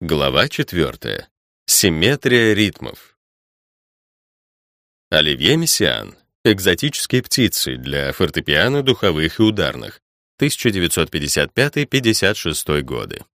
Глава 4. Симметрия ритмов. Оливье Мессиан. Экзотические птицы для фортепиано духовых и ударных. 1955-56 годы.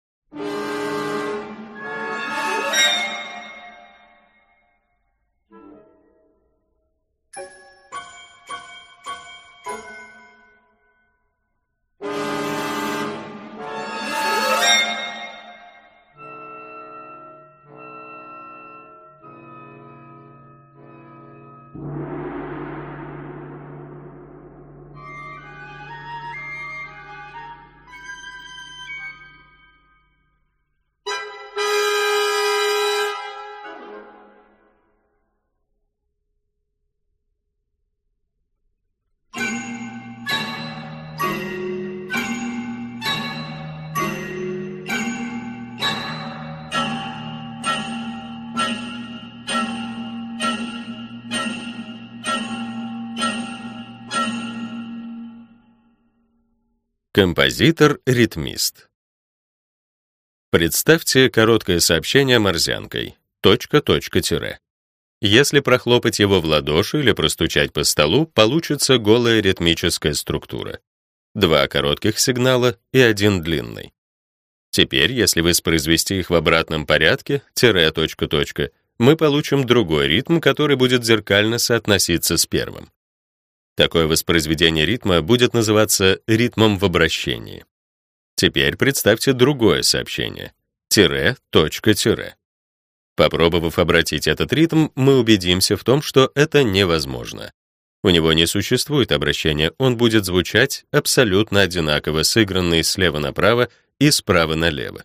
Композитор-ритмист. Представьте короткое сообщение морзянкой. Точка, точка, тире. Если прохлопать его в ладоши или простучать по столу, получится голая ритмическая структура. Два коротких сигнала и один длинный. Теперь, если воспроизвести их в обратном порядке, тире, точка, точка, мы получим другой ритм, который будет зеркально соотноситься с первым. Такое воспроизведение ритма будет называться ритмом в обращении. Теперь представьте другое сообщение. Тире, точка, тире. Попробовав обратить этот ритм, мы убедимся в том, что это невозможно. У него не существует обращения, он будет звучать абсолютно одинаково, сыгранный слева направо и справа налево.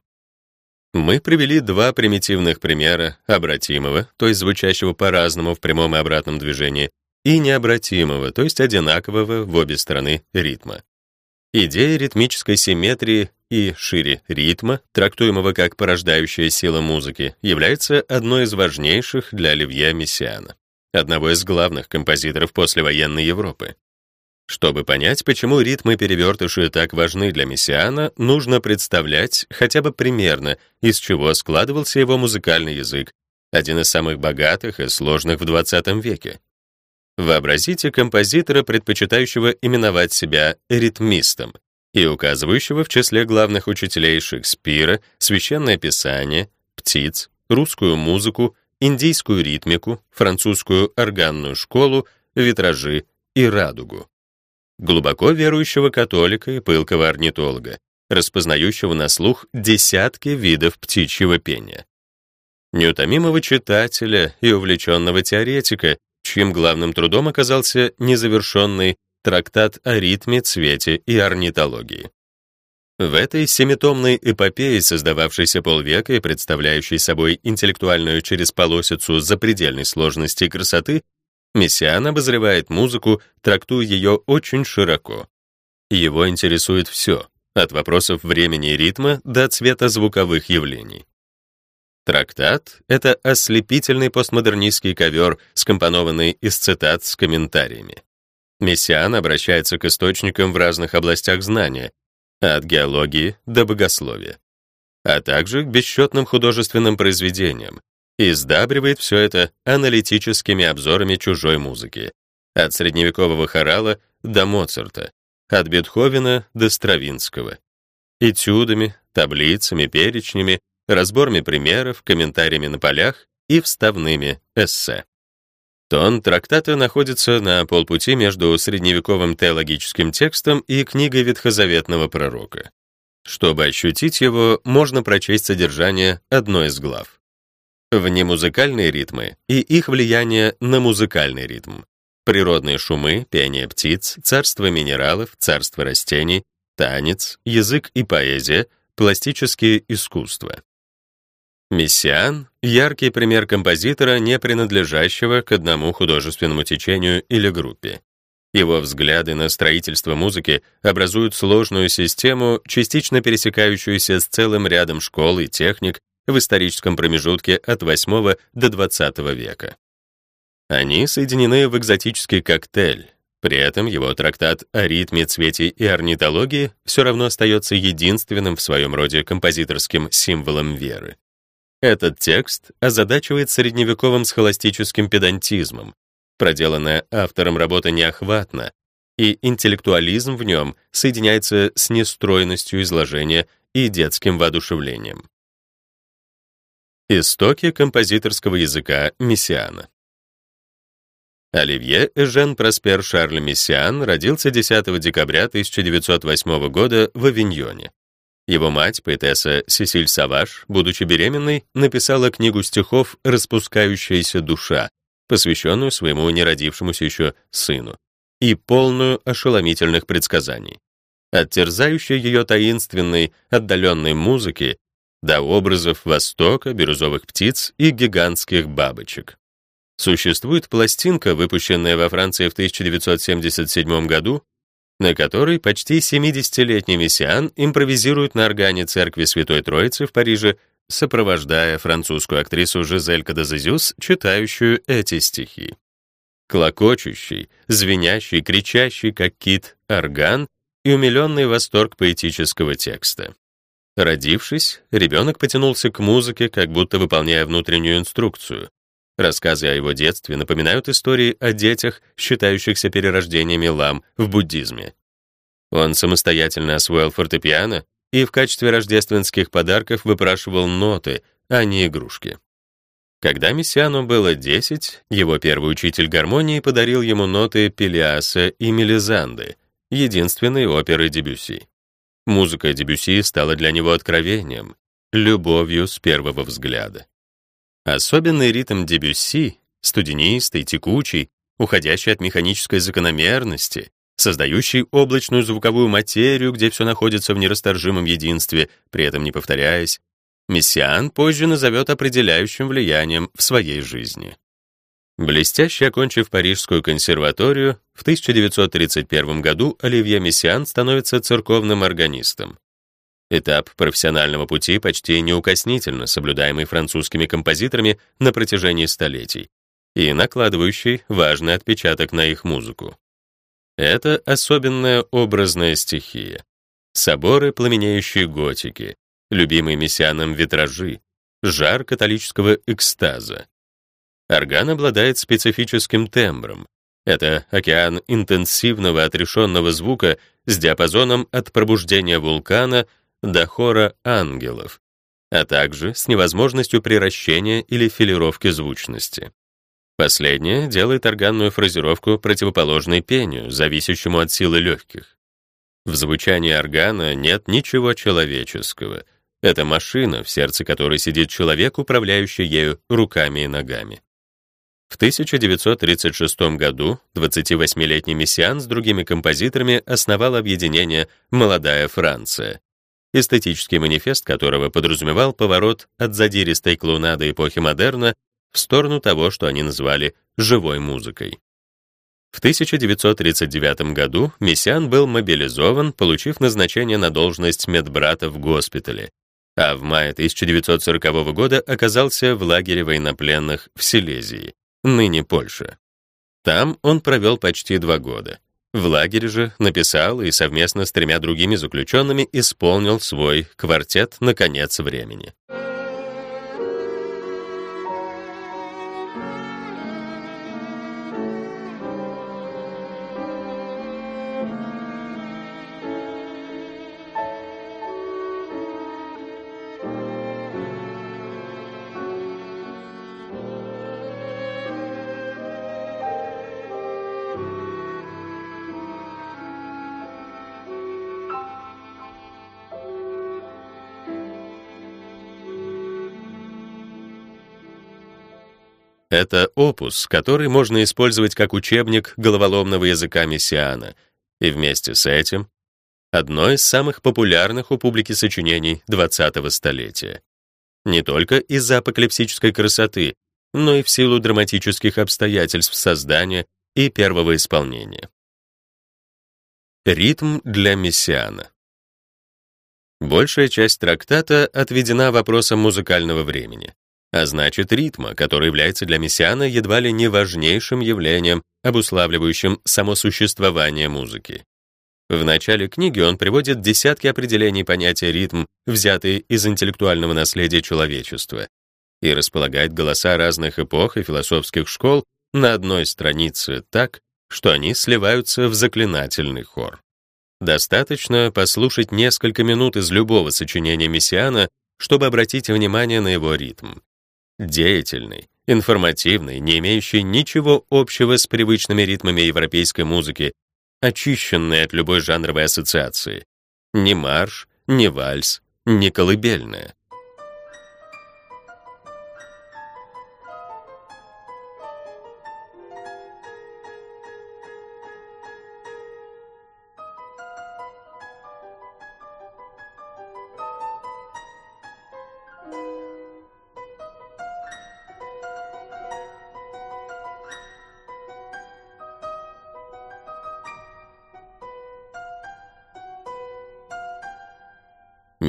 Мы привели два примитивных примера обратимого, то есть звучащего по-разному в прямом и обратном движении, и необратимого, то есть одинакового в обе стороны ритма. Идея ритмической симметрии и шире ритма, трактуемого как порождающая сила музыки, является одной из важнейших для Оливье Мессиана, одного из главных композиторов послевоенной Европы. Чтобы понять, почему ритмы перевертыши так важны для Мессиана, нужно представлять хотя бы примерно, из чего складывался его музыкальный язык, один из самых богатых и сложных в XX веке. Вообразите композитора, предпочитающего именовать себя ритмистом и указывающего в числе главных учителей Шекспира священное писание, птиц, русскую музыку, индийскую ритмику, французскую органную школу, витражи и радугу. Глубоко верующего католика и пылкого орнитолога, распознающего на слух десятки видов птичьего пения. Неутомимого читателя и увлеченного теоретика, чьим главным трудом оказался незавершенный трактат о ритме, цвете и орнитологии. В этой семитомной эпопее, создававшейся полвека и представляющей собой интеллектуальную через полосицу запредельной сложности и красоты, Мессиан обозревает музыку, трактуя ее очень широко. Его интересует все, от вопросов времени и ритма до цвета звуковых явлений. Трактат — это ослепительный постмодернистский ковер, скомпонованный из цитат с комментариями. Мессиан обращается к источникам в разных областях знания, от геологии до богословия, а также к бесчетным художественным произведениям, и сдабривает все это аналитическими обзорами чужой музыки, от средневекового хорала до Моцарта, от Бетховена до Стравинского, этюдами, таблицами, перечнями, разборами примеров, комментариями на полях и вставными эссе. Тон трактата находится на полпути между средневековым теологическим текстом и книгой ветхозаветного пророка. Чтобы ощутить его, можно прочесть содержание одной из глав. Внемузыкальные ритмы и их влияние на музыкальный ритм. Природные шумы, пение птиц, царство минералов, царство растений, танец, язык и поэзия, пластические искусства. Мессиан — яркий пример композитора, не принадлежащего к одному художественному течению или группе. Его взгляды на строительство музыки образуют сложную систему, частично пересекающуюся с целым рядом школ и техник в историческом промежутке от VIII до XX века. Они соединены в экзотический коктейль. При этом его трактат о ритме, цвете и орнитологии все равно остается единственным в своем роде композиторским символом веры. Этот текст озадачивает средневековым схоластическим педантизмом. Проделанная автором работа неохватна, и интеллектуализм в нем соединяется с нестройностью изложения и детским воодушевлением. Истоки композиторского языка Мессиана Оливье Эжен Проспер Шарль Мессиан родился 10 декабря 1908 года в Авиньоне. Его мать, поэтесса Сесиль Саваш, будучи беременной, написала книгу стихов «Распускающаяся душа», посвященную своему неродившемуся еще сыну, и полную ошеломительных предсказаний. От терзающей ее таинственной, отдаленной музыки до образов Востока, бирюзовых птиц и гигантских бабочек. Существует пластинка, выпущенная во Франции в 1977 году, на которой почти 70-летний мессиан импровизирует на органе церкви Святой Троицы в Париже, сопровождая французскую актрису Жизель Кадазезюс, читающую эти стихи. Клокочущий, звенящий, кричащий, как кит, орган и умиленный восторг поэтического текста. Родившись, ребенок потянулся к музыке, как будто выполняя внутреннюю инструкцию. Рассказы о его детстве напоминают истории о детях, считающихся перерождениями лам в буддизме. Он самостоятельно освоил фортепиано и в качестве рождественских подарков выпрашивал ноты, а не игрушки. Когда Мессиану было 10, его первый учитель гармонии подарил ему ноты Пелиаса и Мелизанды, единственной оперы Дебюсси. Музыка Дебюсси стала для него откровением, любовью с первого взгляда. Особенный ритм Дебюсси, студенистый, текучий, уходящий от механической закономерности, создающий облачную звуковую материю, где все находится в нерасторжимом единстве, при этом не повторяясь, Мессиан позже назовет определяющим влиянием в своей жизни. Блестяще окончив Парижскую консерваторию, в 1931 году Оливье Мессиан становится церковным органистом. Этап профессионального пути почти неукоснительно соблюдаемый французскими композиторами на протяжении столетий и накладывающий важный отпечаток на их музыку. Это особенная образная стихия. Соборы пламенеющей готики, любимые мессианом витражи, жар католического экстаза. Орган обладает специфическим тембром. Это океан интенсивного отрешенного звука с диапазоном от пробуждения вулкана до хора ангелов, а также с невозможностью приращения или филировки звучности. Последнее делает органную фразировку противоположной пению, зависящему от силы легких. В звучании органа нет ничего человеческого. Это машина, в сердце которой сидит человек, управляющий ею руками и ногами. В 1936 году 28-летний мессиан с другими композиторами основал объединение «Молодая Франция», эстетический манифест которого подразумевал поворот от задиристой клоунады эпохи модерна в сторону того, что они называли живой музыкой. В 1939 году Мессиан был мобилизован, получив назначение на должность медбрата в госпитале, а в мае 1940 года оказался в лагере военнопленных в Силезии, ныне Польша. Там он провел почти два года. В лагере же написал и совместно с тремя другими заключенными исполнил свой квартет на конец времени. Это опус, который можно использовать как учебник головоломного языка мессиана, и вместе с этим одно из самых популярных у публики сочинений 20-го столетия. Не только из-за апокалипсической красоты, но и в силу драматических обстоятельств создания и первого исполнения. Ритм для мессиана. Большая часть трактата отведена вопросам музыкального времени а значит ритма, который является для мессиана едва ли не важнейшим явлением, обуславливающим само существование музыки. В начале книги он приводит десятки определений понятия ритм, взятые из интеллектуального наследия человечества, и располагать голоса разных эпох и философских школ на одной странице так, что они сливаются в заклинательный хор. Достаточно послушать несколько минут из любого сочинения Мессиана, чтобы обратить внимание на его ритм. Деятельный, информативный, не имеющий ничего общего с привычными ритмами европейской музыки, очищенный от любой жанровой ассоциации. Ни марш, ни вальс, ни колыбельная.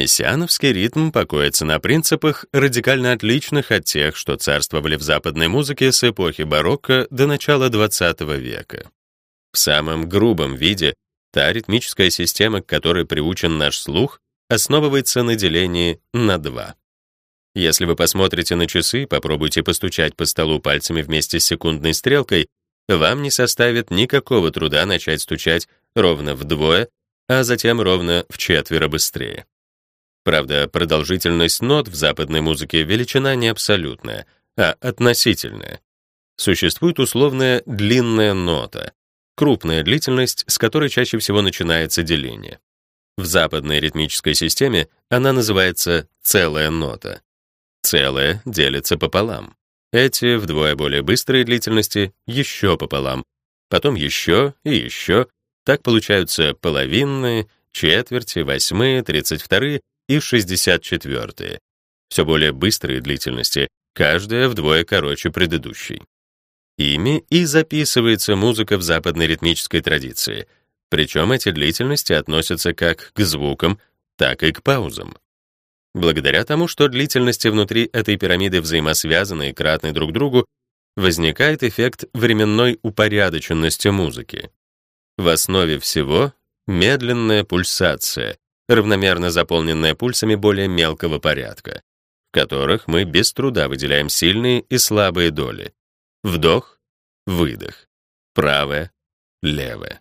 Мессиановский ритм покоится на принципах, радикально отличных от тех, что царствовали в западной музыке с эпохи барокко до начала XX века. В самом грубом виде та ритмическая система, к которой приучен наш слух, основывается на делении на два. Если вы посмотрите на часы и попробуйте постучать по столу пальцами вместе с секундной стрелкой, вам не составит никакого труда начать стучать ровно вдвое, а затем ровно в четверо быстрее. Правда, продолжительность нот в западной музыке величина не абсолютная, а относительная. Существует условная длинная нота, крупная длительность, с которой чаще всего начинается деление. В западной ритмической системе она называется целая нота. Целое делится пополам. Эти вдвое более быстрые длительности еще пополам, потом еще и еще. Так получаются половинные, четверти, восьмые, тридцать вторые и 64-е. Все более быстрые длительности, каждая вдвое короче предыдущей. Ими и записывается музыка в западной ритмической традиции, причем эти длительности относятся как к звукам, так и к паузам. Благодаря тому, что длительности внутри этой пирамиды взаимосвязаны и кратны друг другу, возникает эффект временной упорядоченности музыки. В основе всего — медленная пульсация, равномерно заполненная пульсами более мелкого порядка, в которых мы без труда выделяем сильные и слабые доли. Вдох, выдох, правое, левое.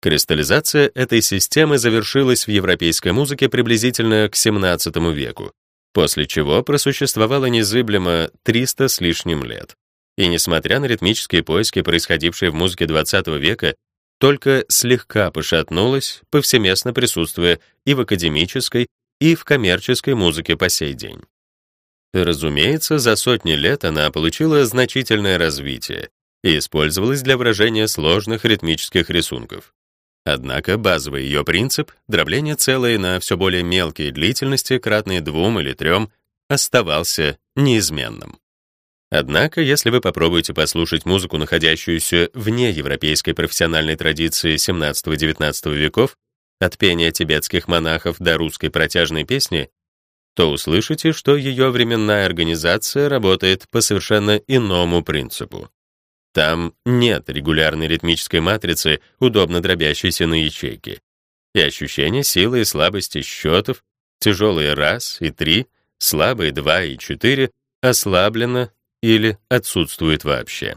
Кристаллизация этой системы завершилась в европейской музыке приблизительно к XVII веку, после чего просуществовала незыблемо 300 с лишним лет. И несмотря на ритмические поиски, происходившие в музыке XX века, только слегка пошатнулась, повсеместно присутствуя и в академической, и в коммерческой музыке по сей день. Разумеется, за сотни лет она получила значительное развитие и использовалась для выражения сложных ритмических рисунков. Однако базовый ее принцип — дробление целой на все более мелкие длительности, кратные двум или трем, оставался неизменным. Однако, если вы попробуете послушать музыку, находящуюся вне европейской профессиональной традиции XVII-XIX веков, от пения тибетских монахов до русской протяжной песни, то услышите, что ее временная организация работает по совершенно иному принципу. Там нет регулярной ритмической матрицы, удобно дробящейся на ячейки. И ощущение силы и слабости счетов, тяжелые раз и три, слабые два и четыре, ослаблено или отсутствует вообще.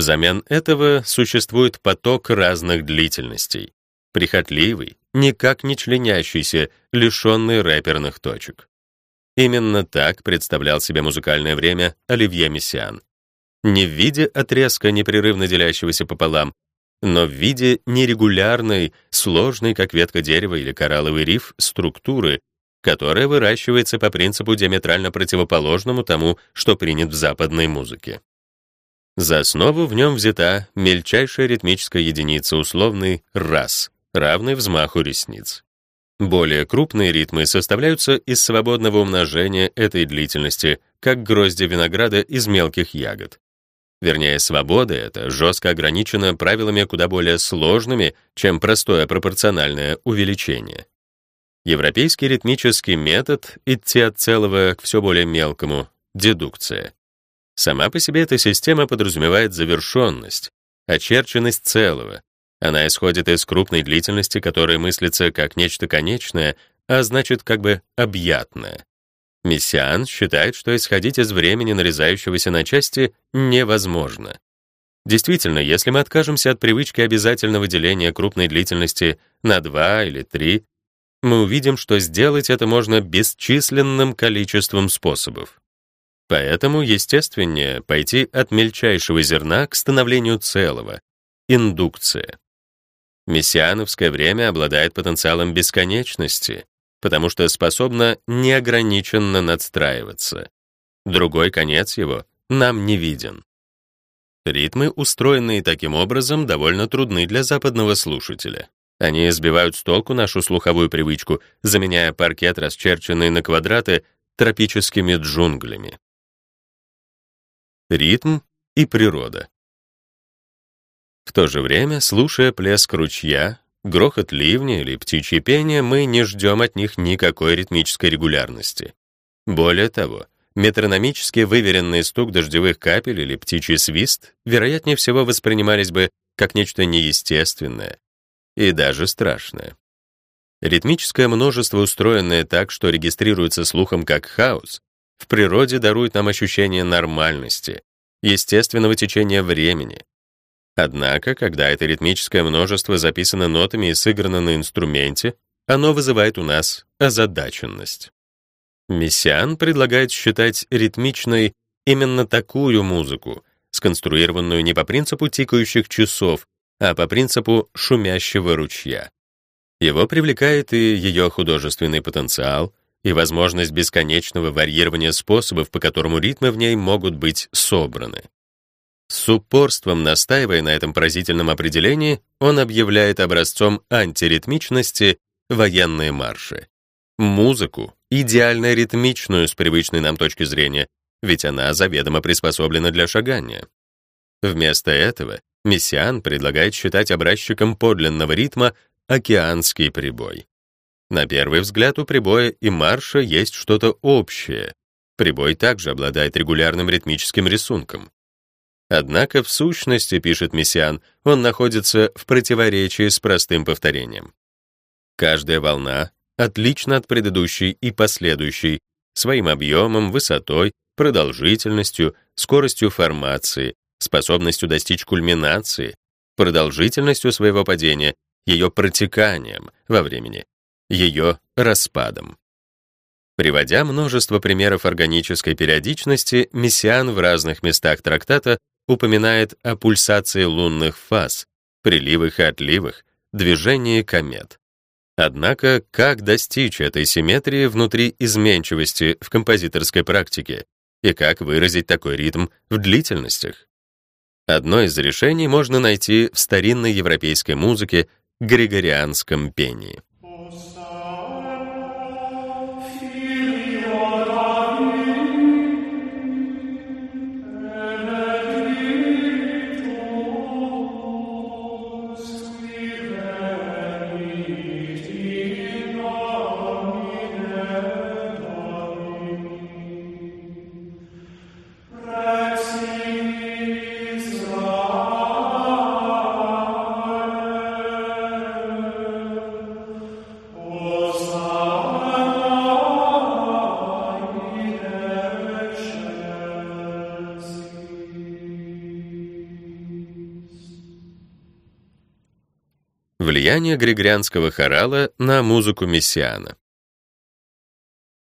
Взамен этого существует поток разных длительностей, прихотливый, никак не членящийся, лишенный рэперных точек. Именно так представлял себе музыкальное время Оливье Мессиан. Не в виде отрезка, непрерывно делящегося пополам, но в виде нерегулярной, сложной, как ветка дерева или коралловый риф, структуры, которая выращивается по принципу диаметрально противоположному тому, что принят в западной музыке. За основу в нем взята мельчайшая ритмическая единица, условный раз, равный взмаху ресниц. Более крупные ритмы составляются из свободного умножения этой длительности, как грозди винограда из мелких ягод. Вернее, свобода эта жестко ограничена правилами куда более сложными, чем простое пропорциональное увеличение. Европейский ритмический метод идти от целого к все более мелкому дедукция. Сама по себе эта система подразумевает завершенность, очерченность целого. Она исходит из крупной длительности, которая мыслится как нечто конечное, а значит как бы объятное. Мессиан считает, что исходить из времени, нарезающегося на части, невозможно. Действительно, если мы откажемся от привычки обязательного деления крупной длительности на 2 или 3, мы увидим, что сделать это можно бесчисленным количеством способов. Поэтому естественнее пойти от мельчайшего зерна к становлению целого — индукция. Мессиановское время обладает потенциалом бесконечности, потому что способно неограниченно надстраиваться. Другой конец его нам не виден. Ритмы, устроенные таким образом, довольно трудны для западного слушателя. Они сбивают с толку нашу слуховую привычку, заменяя паркет, расчерченный на квадраты, тропическими джунглями. Ритм и природа. В то же время, слушая плеск ручья, грохот ливня или птичье пение, мы не ждем от них никакой ритмической регулярности. Более того, метрономически выверенный стук дождевых капель или птичий свист, вероятнее всего, воспринимались бы как нечто неестественное и даже страшное. Ритмическое множество, устроенное так, что регистрируется слухом как хаос, в природе дарует нам ощущение нормальности, естественного течения времени, Однако, когда это ритмическое множество записано нотами и сыграно на инструменте, оно вызывает у нас озадаченность. Мессиан предлагает считать ритмичной именно такую музыку, сконструированную не по принципу тикающих часов, а по принципу шумящего ручья. Его привлекает и ее художественный потенциал, и возможность бесконечного варьирования способов, по которому ритмы в ней могут быть собраны. С упорством настаивая на этом поразительном определении, он объявляет образцом антиритмичности военные марши. Музыку, идеально ритмичную с привычной нам точки зрения, ведь она заведомо приспособлена для шагания. Вместо этого Мессиан предлагает считать образчиком подлинного ритма океанский прибой. На первый взгляд у прибоя и марша есть что-то общее. Прибой также обладает регулярным ритмическим рисунком. Однако в сущности, пишет Мессиан, он находится в противоречии с простым повторением. Каждая волна отлична от предыдущей и последующей своим объемом, высотой, продолжительностью, скоростью формации, способностью достичь кульминации, продолжительностью своего падения, ее протеканием во времени, ее распадом. Приводя множество примеров органической периодичности, Мессиан в разных местах трактата упоминает о пульсации лунных фаз, приливах и отливах, движении комет. Однако, как достичь этой симметрии внутри изменчивости в композиторской практике и как выразить такой ритм в длительностях? Одно из решений можно найти в старинной европейской музыке григорианском пении. Влияние григорианского хорала на музыку мессиана.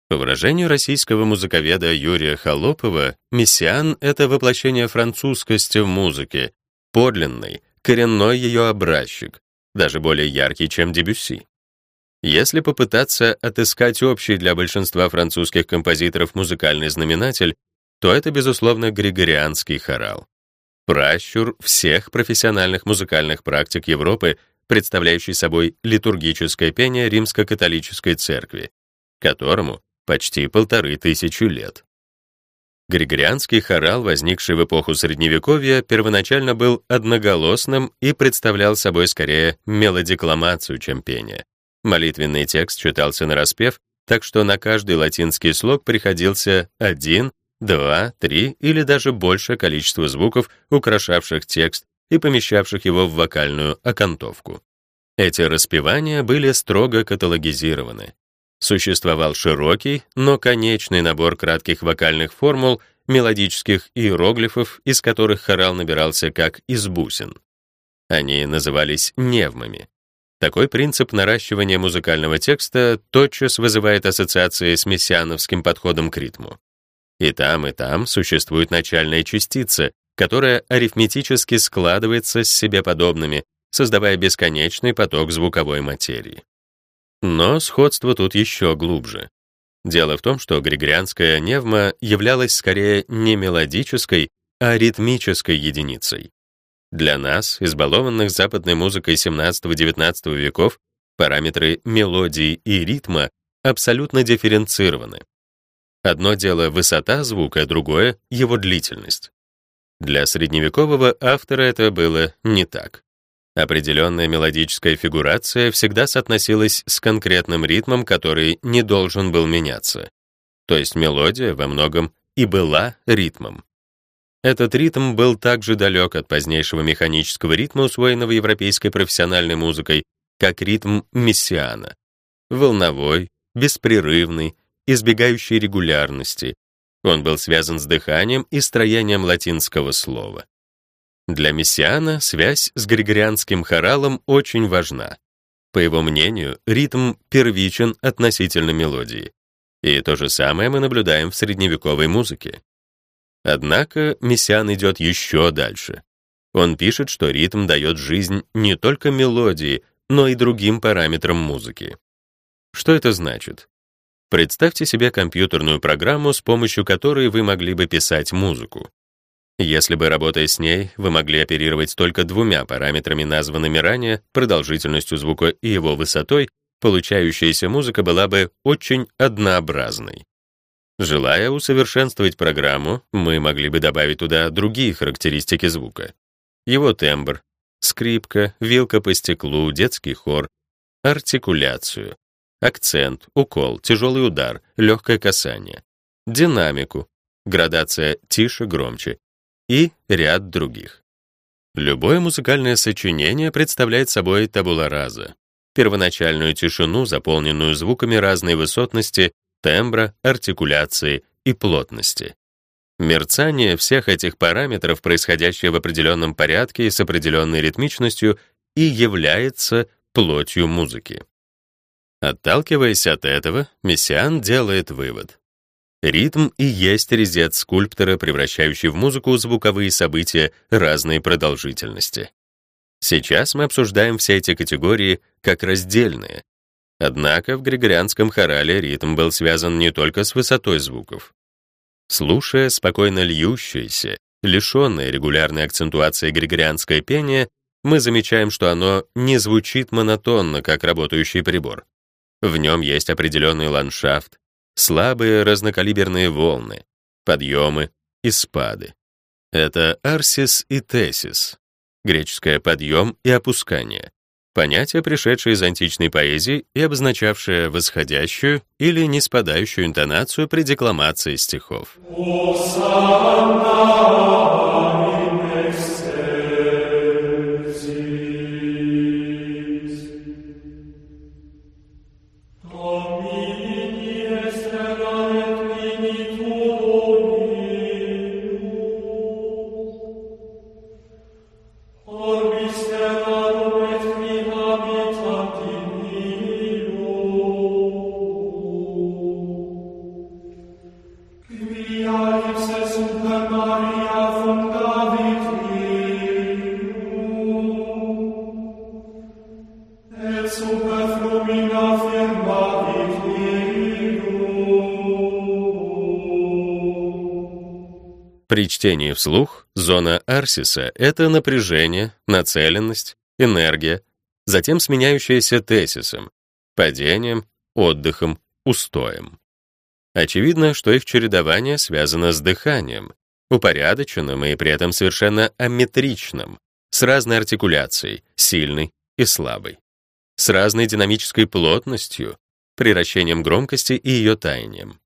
По выражению российского музыковеда Юрия Холопова, мессиан — это воплощение французскости в музыке, подлинный, коренной ее образчик, даже более яркий, чем Дебюсси. Если попытаться отыскать общий для большинства французских композиторов музыкальный знаменатель, то это, безусловно, григорианский хорал. Пращур всех профессиональных музыкальных практик Европы — представляющий собой литургическое пение римско-католической церкви, которому почти полторы тысячи лет. Григорианский хорал, возникший в эпоху Средневековья, первоначально был одноголосным и представлял собой скорее мелодикламацию, чем пение. Молитвенный текст читался на распев, так что на каждый латинский слог приходился один, два, три или даже большее количество звуков, украшавших текст и помещавших его в вокальную окантовку. Эти распевания были строго каталогизированы. Существовал широкий, но конечный набор кратких вокальных формул, мелодических иероглифов, из которых хорал набирался как из бусин. Они назывались невмами. Такой принцип наращивания музыкального текста тотчас вызывает ассоциации с мессиановским подходом к ритму. И там, и там существует начальная частица, которая арифметически складывается с себе подобными, создавая бесконечный поток звуковой материи. Но сходство тут еще глубже. Дело в том, что григорианская невма являлась скорее не мелодической, а ритмической единицей. Для нас, избалованных западной музыкой XVII-XIX веков, параметры мелодии и ритма абсолютно дифференцированы. Одно дело высота звука, другое — его длительность. Для средневекового автора это было не так. Определенная мелодическая фигурация всегда соотносилась с конкретным ритмом, который не должен был меняться. То есть мелодия во многом и была ритмом. Этот ритм был также далек от позднейшего механического ритма, усвоенного европейской профессиональной музыкой, как ритм мессиана. Волновой, беспрерывный, избегающий регулярности. Он был связан с дыханием и строением латинского слова. Для Мессиана связь с григорианским хоралом очень важна. По его мнению, ритм первичен относительно мелодии. И то же самое мы наблюдаем в средневековой музыке. Однако Мессиан идет еще дальше. Он пишет, что ритм дает жизнь не только мелодии, но и другим параметрам музыки. Что это значит? Представьте себе компьютерную программу, с помощью которой вы могли бы писать музыку. Если бы, работая с ней, вы могли оперировать только двумя параметрами, названными ранее, продолжительностью звука и его высотой, получающаяся музыка была бы очень однообразной. Желая усовершенствовать программу, мы могли бы добавить туда другие характеристики звука. Его тембр, скрипка, вилка по стеклу, детский хор, артикуляцию, акцент, укол, тяжелый удар, легкое касание, динамику, градация тише-громче и ряд других. Любое музыкальное сочинение представляет собой табула раза, первоначальную тишину, заполненную звуками разной высотности, тембра, артикуляции и плотности. Мерцание всех этих параметров, происходящее в определенном порядке и с определенной ритмичностью, и является плотью музыки. Отталкиваясь от этого, Мессиан делает вывод. Ритм и есть резец скульптора, превращающий в музыку звуковые события разной продолжительности. Сейчас мы обсуждаем все эти категории как раздельные. Однако в григорианском хорале ритм был связан не только с высотой звуков. Слушая спокойно льющееся, лишенное регулярной акцентуации григорианское пение, мы замечаем, что оно не звучит монотонно, как работающий прибор. В нем есть определенный ландшафт, слабые разнокалиберные волны, подъемы и спады. Это арсис и тесис, греческое подъем и опускание, понятие, пришедшее из античной поэзии и обозначавшее восходящую или неспадающую интонацию при декламации стихов. При чтении вслух зона Арсиса — это напряжение, нацеленность, энергия, затем сменяющаяся тезисом, падением, отдыхом, устоем. Очевидно, что их чередование связано с дыханием, упорядоченным и при этом совершенно амметричным, с разной артикуляцией, сильной и слабой, с разной динамической плотностью, приращением громкости и ее таянием.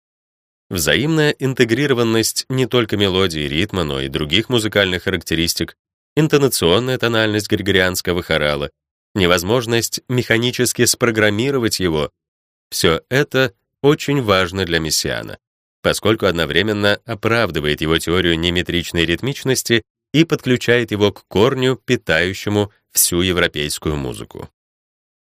Взаимная интегрированность не только мелодии и ритма, но и других музыкальных характеристик, интонационная тональность григорианского хорала, невозможность механически спрограммировать его — все это очень важно для Мессиана, поскольку одновременно оправдывает его теорию неметричной ритмичности и подключает его к корню, питающему всю европейскую музыку.